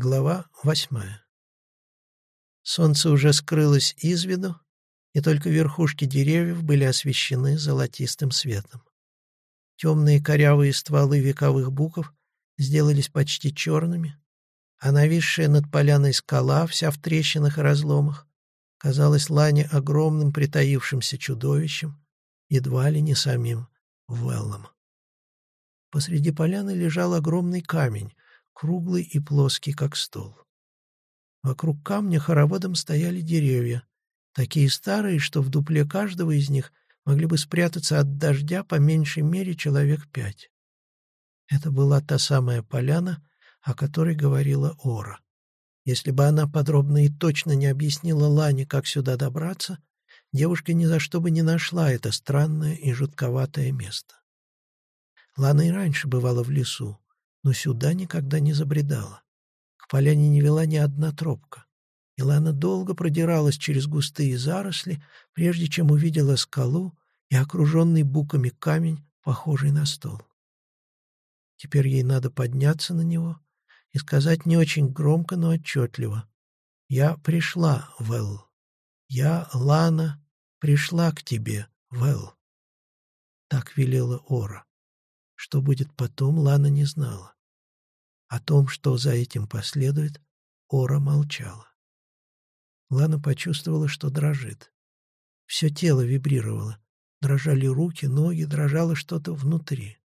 Глава восьмая. Солнце уже скрылось из виду, и только верхушки деревьев были освещены золотистым светом. Темные корявые стволы вековых буков сделались почти черными, а нависшая над поляной скала, вся в трещинах и разломах, казалась Лане огромным притаившимся чудовищем, едва ли не самим Веллом. Посреди поляны лежал огромный камень, круглый и плоский, как стол. Вокруг камня хороводом стояли деревья, такие старые, что в дупле каждого из них могли бы спрятаться от дождя по меньшей мере человек пять. Это была та самая поляна, о которой говорила Ора. Если бы она подробно и точно не объяснила Лане, как сюда добраться, девушка ни за что бы не нашла это странное и жутковатое место. Лана и раньше бывала в лесу, но сюда никогда не забредала. К поляне не вела ни одна тропка. И Лана долго продиралась через густые заросли, прежде чем увидела скалу и окруженный буками камень, похожий на стол. Теперь ей надо подняться на него и сказать не очень громко, но отчетливо. «Я пришла, Вэл. Я, Лана, пришла к тебе, Вэл». Так велела Ора. Что будет потом, Лана не знала. О том, что за этим последует, Ора молчала. Лана почувствовала, что дрожит. Все тело вибрировало. Дрожали руки, ноги, дрожало что-то внутри.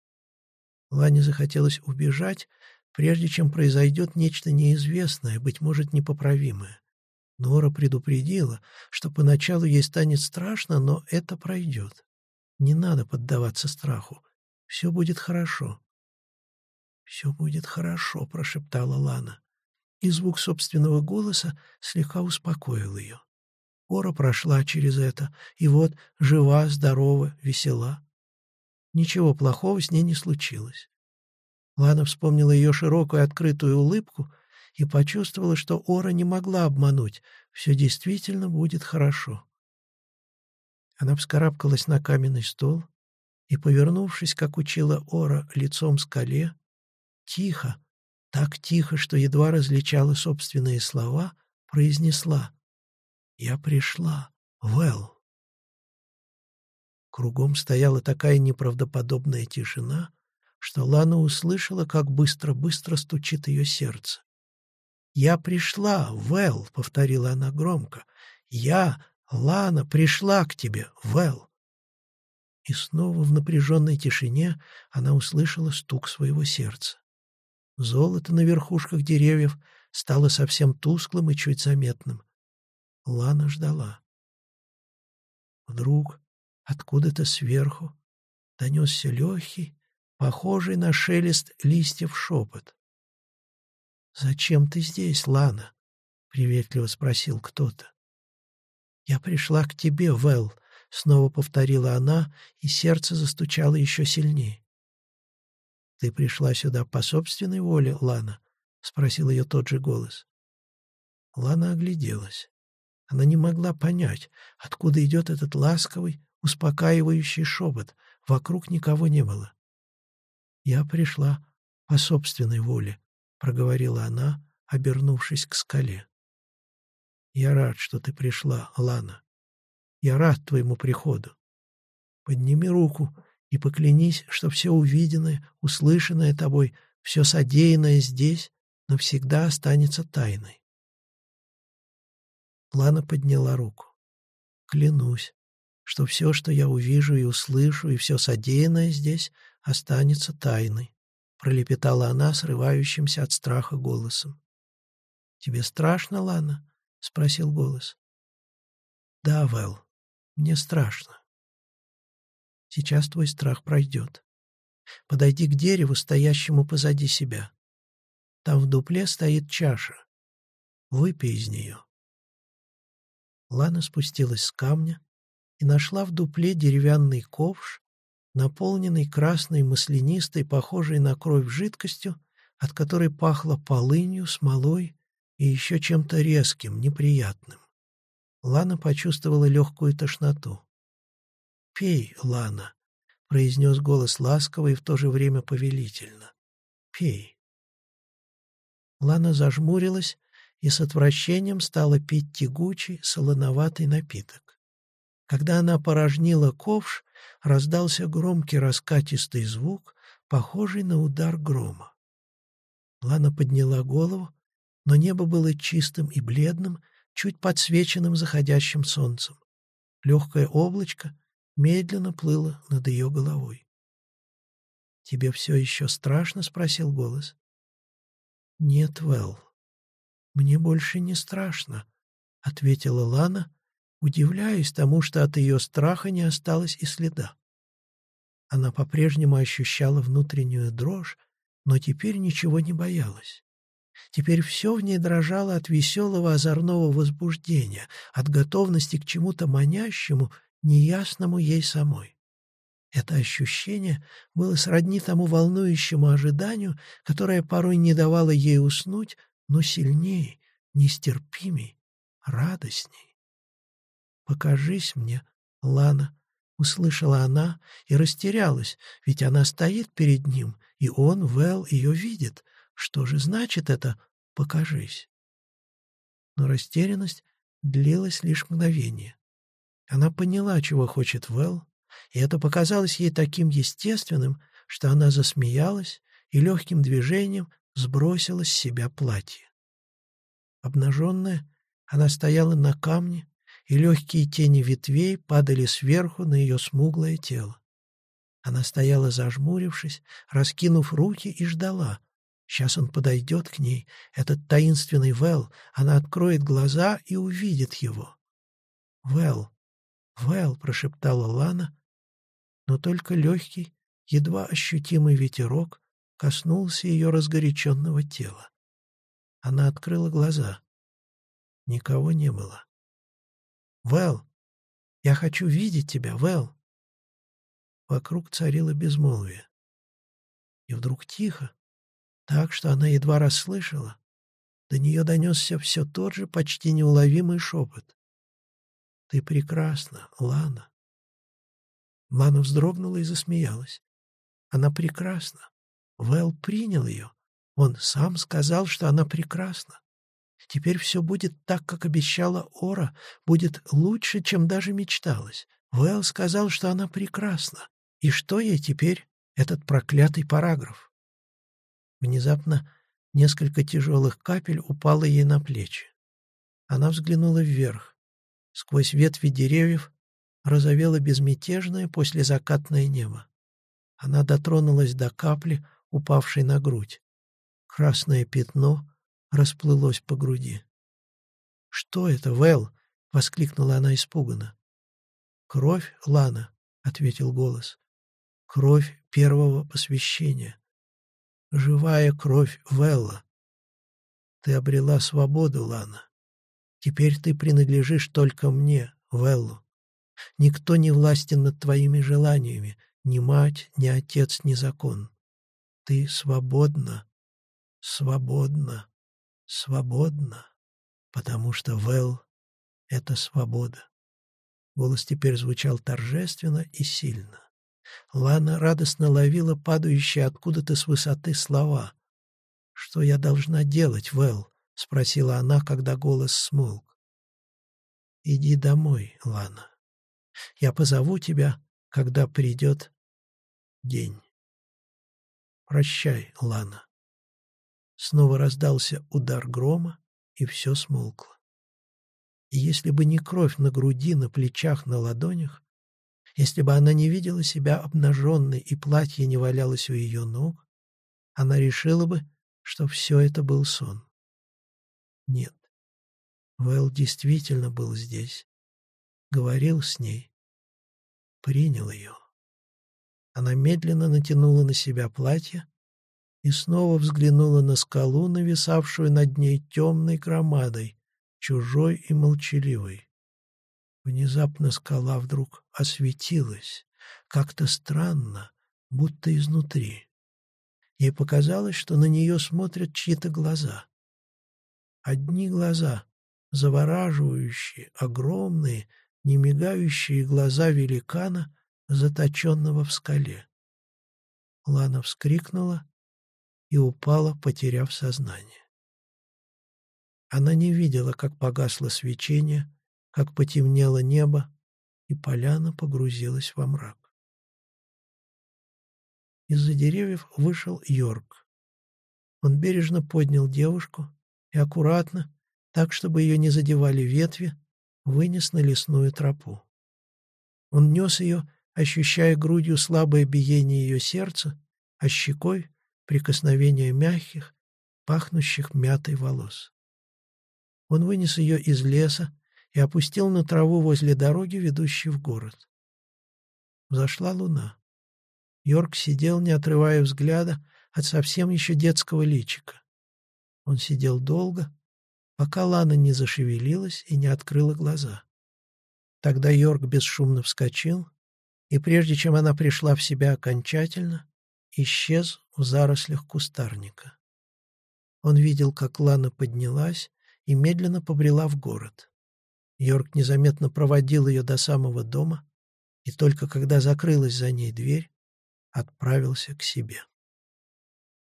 Лане захотелось убежать, прежде чем произойдет нечто неизвестное, быть может, непоправимое. Нора предупредила, что поначалу ей станет страшно, но это пройдет. Не надо поддаваться страху. Все будет хорошо. «Все будет хорошо», — прошептала Лана. И звук собственного голоса слегка успокоил ее. Ора прошла через это, и вот жива, здорова, весела. Ничего плохого с ней не случилось. Лана вспомнила ее широкую открытую улыбку и почувствовала, что Ора не могла обмануть. Все действительно будет хорошо. Она вскарабкалась на каменный стол и, повернувшись, как учила Ора, лицом скале, тихо, так тихо, что едва различала собственные слова, произнесла «Я пришла, Вэл». Кругом стояла такая неправдоподобная тишина, что Лана услышала, как быстро-быстро стучит ее сердце. «Я пришла, Вэл», — повторила она громко. «Я, Лана, пришла к тебе, Вэл». И снова в напряженной тишине она услышала стук своего сердца. Золото на верхушках деревьев стало совсем тусклым и чуть заметным. Лана ждала. Вдруг откуда-то сверху донесся легкий, похожий на шелест листьев шепот. «Зачем ты здесь, Лана?» — приветливо спросил кто-то. «Я пришла к тебе, Вэл», — снова повторила она, и сердце застучало еще сильнее. «Ты пришла сюда по собственной воле, Лана?» — спросил ее тот же голос. Лана огляделась. Она не могла понять, откуда идет этот ласковый, успокаивающий шепот. Вокруг никого не было. «Я пришла по собственной воле», — проговорила она, обернувшись к скале. «Я рад, что ты пришла, Лана. Я рад твоему приходу. Подними руку и поклянись, что все увиденное, услышанное тобой, все содеянное здесь навсегда останется тайной. Лана подняла руку. «Клянусь, что все, что я увижу и услышу, и все содеянное здесь останется тайной», пролепетала она срывающимся от страха голосом. «Тебе страшно, Лана?» — спросил голос. «Да, Вэл, мне страшно. Сейчас твой страх пройдет. Подойди к дереву, стоящему позади себя. Там в дупле стоит чаша. Выпей из нее. Лана спустилась с камня и нашла в дупле деревянный ковш, наполненный красной маслянистой, похожей на кровь жидкостью, от которой пахло полынью, смолой и еще чем-то резким, неприятным. Лана почувствовала легкую тошноту. «Пей, Лана», — произнес голос ласково и в то же время повелительно. «Пей». Лана зажмурилась и с отвращением стала пить тягучий, солоноватый напиток. Когда она порожнила ковш, раздался громкий раскатистый звук, похожий на удар грома. Лана подняла голову, но небо было чистым и бледным, чуть подсвеченным заходящим солнцем. Легкое облачко медленно плыло над ее головой. «Тебе все еще страшно?» — спросил голос. «Нет, Вэл, мне больше не страшно», — ответила Лана, удивляясь тому, что от ее страха не осталось и следа. Она по-прежнему ощущала внутреннюю дрожь, но теперь ничего не боялась. Теперь все в ней дрожало от веселого озорного возбуждения, от готовности к чему-то манящему, неясному ей самой. Это ощущение было сродни тому волнующему ожиданию, которое порой не давало ей уснуть, но сильнее, нестерпимей, радостней. «Покажись мне, Лана», — услышала она и растерялась, ведь она стоит перед ним, и он, Вэл, ее видит. Что же значит это «покажись»? Но растерянность длилась лишь мгновение. Она поняла, чего хочет Вэл, и это показалось ей таким естественным, что она засмеялась и легким движением сбросила с себя платье. Обнаженная, она стояла на камне, и легкие тени ветвей падали сверху на ее смуглое тело. Она стояла зажмурившись, раскинув руки и ждала. Сейчас он подойдет к ней, этот таинственный Вэл, она откроет глаза и увидит его. «Вэл, Вэл», — прошептала Лана, но только легкий, едва ощутимый ветерок коснулся ее разгоряченного тела. Она открыла глаза. Никого не было. «Вэл, я хочу видеть тебя, Вэл!» Вокруг царило безмолвие. И вдруг тихо, так что она едва расслышала, до нее донесся все тот же почти неуловимый шепот. «Ты прекрасна, Лана!» Лана вздрогнула и засмеялась. Она прекрасна. Вэл принял ее. Он сам сказал, что она прекрасна. Теперь все будет так, как обещала Ора, будет лучше, чем даже мечталось. Вэл сказал, что она прекрасна. И что ей теперь этот проклятый параграф? Внезапно несколько тяжелых капель упало ей на плечи. Она взглянула вверх. Сквозь ветви деревьев розовело безмятежное послезакатное небо. Она дотронулась до капли, упавшей на грудь. Красное пятно расплылось по груди. «Что это, Вэл?» — воскликнула она испуганно. «Кровь, Лана», — ответил голос. «Кровь первого посвящения. Живая кровь Вэлла. Ты обрела свободу, Лана. Теперь ты принадлежишь только мне, Вэллу. Никто не властен над твоими желаниями, ни мать, ни отец, ни закон. Ты свободна, свободна, свободна, потому что Вэл — это свобода. Голос теперь звучал торжественно и сильно. Лана радостно ловила падающие откуда-то с высоты слова. «Что я должна делать, Вэл?» — спросила она, когда голос смолк. «Иди домой, Лана. Я позову тебя, когда придет день. Прощай, Лана. Снова раздался удар грома, и все смолкло. И если бы не кровь на груди, на плечах, на ладонях, если бы она не видела себя обнаженной и платье не валялось у ее ног, она решила бы, что все это был сон. Нет, Вэл действительно был здесь, говорил с ней, принял ее. Она медленно натянула на себя платье и снова взглянула на скалу, нависавшую над ней темной громадой, чужой и молчаливой. Внезапно скала вдруг осветилась, как-то странно, будто изнутри. Ей показалось, что на нее смотрят чьи-то глаза. Одни глаза, завораживающие, огромные, немигающие глаза великана, заточенного в скале. Лана вскрикнула и упала, потеряв сознание. Она не видела, как погасло свечение, как потемнело небо, и поляна погрузилась во мрак. Из-за деревьев вышел Йорк. Он бережно поднял девушку и аккуратно, так, чтобы ее не задевали ветви, вынес на лесную тропу. Он нес ее, ощущая грудью слабое биение ее сердца, а щекой — прикосновение мягких, пахнущих мятой волос. Он вынес ее из леса и опустил на траву возле дороги, ведущей в город. Взошла луна. Йорк сидел, не отрывая взгляда от совсем еще детского личика. Он сидел долго, пока Лана не зашевелилась и не открыла глаза. Тогда Йорк бесшумно вскочил, и прежде чем она пришла в себя окончательно, исчез в зарослях кустарника. Он видел, как Лана поднялась и медленно побрела в город. Йорк незаметно проводил ее до самого дома, и только когда закрылась за ней дверь, отправился к себе.